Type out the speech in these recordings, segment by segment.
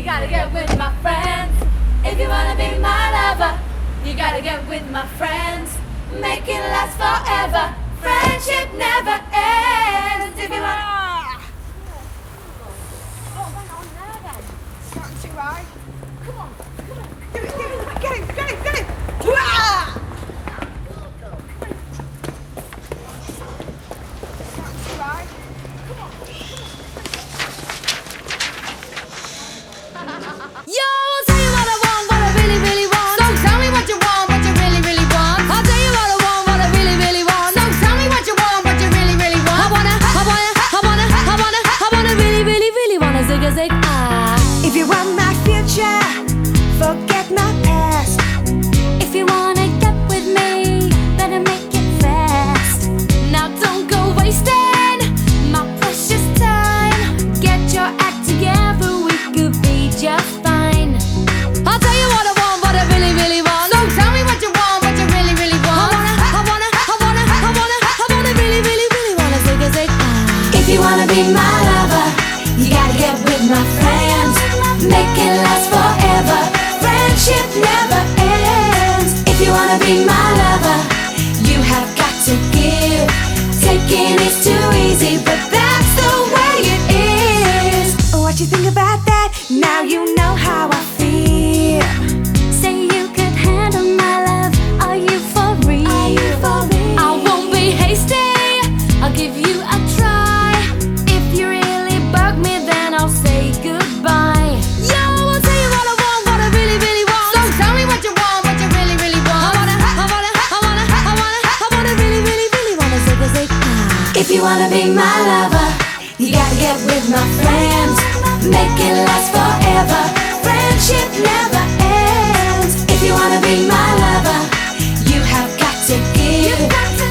You gotta get with my friends if you wanna be my lover. You gotta get with my friends, make it last forever. Friendship never ends if you wanna. Wanna zig a zig ah. If you want my future, forget my past. If you wanna get with me, better make it fast. Now don't go wasting my precious time. Get your act together, we could be just fine. I'll tell you what I want, what I really, really want. So tell me what you want, what you really, really want. I wanna, I wanna, I wanna, I wanna, I wanna really, really, really wanna zig a zig. If you wanna be my lover, you gotta get with my friends. Make it last forever. Friendship never ends. If you wanna be my lover, you have got to give. Taking is too easy, but that's the way it is. What you think about that? Now you know how I feel. Say you could handle my love. Are you for real? I won't be hasty. I'll give you a try. You wanna be my lover, you gotta get with my friends. Make it last forever. Friendship never ends. If you wanna be my lover, you have got to give.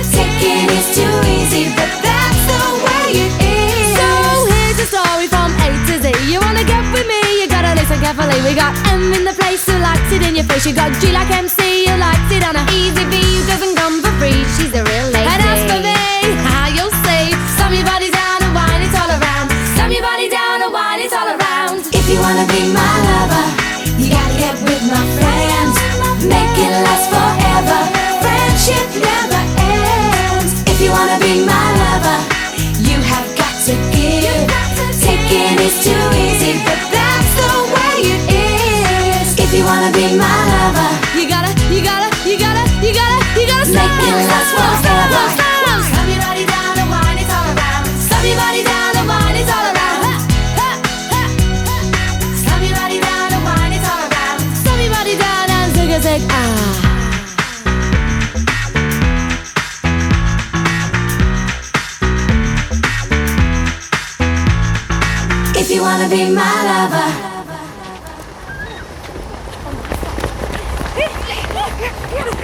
Taking is too easy, but that's the way it is. So here's a story from A to Z. You wanna get with me? You gotta listen carefully. We got M in the place who likes it in your face. You got G like MC who likes it on a easy wanna be my lover, you gotta, you gotta, you gotta, you gotta, you gotta make it last forever. Slam your body down and wine it all around. Slam your body down and wine it all around. Slam your body down and wine it all around. Slam your body down and zig ah. If you wanna be my lover.